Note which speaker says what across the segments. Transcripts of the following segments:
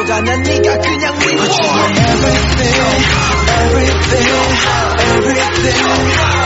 Speaker 1: 전부 가져가 난 네가 그냥 믿어 Everything everything everything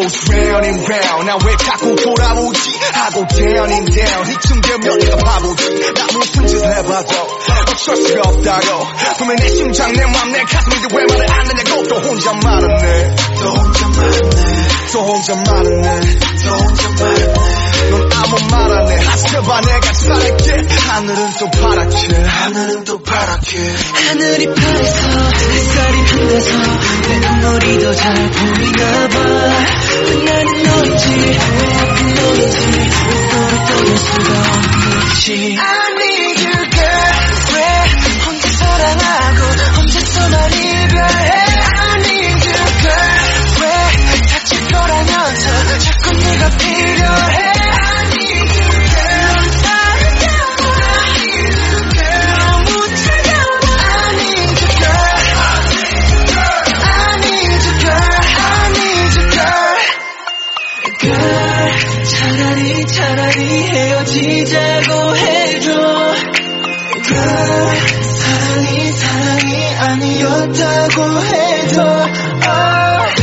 Speaker 1: Goes round and round 나 왜 자꾸 돌아오지? 하고 down and down 이쯤 되면 내가 바보지. 나 무슨 짓을 해봐도 어쩔 수가 없다고 분명 내 심장 내 맘 내 가슴인데 왜 말을 안 하냐고. 또 혼자 말았네. 또 혼자 말았네. 또 혼자 말았네. 또 혼자 말았네 넌 아무 말 안 해. 하스봐 내가 잘할게. 하늘은 또 파랗게. 하늘은 또 파랗게.
Speaker 2: 하늘이 파래서 햇살이 빛나서 내 눈물이 더 잘 보이나 봐. 나는 너인지 왜 아픈 너인지 왜 너를 떠날 차라리 차라리 헤어지자고 해줘. girl 사랑이 사랑이 아니었다고 해도 oh,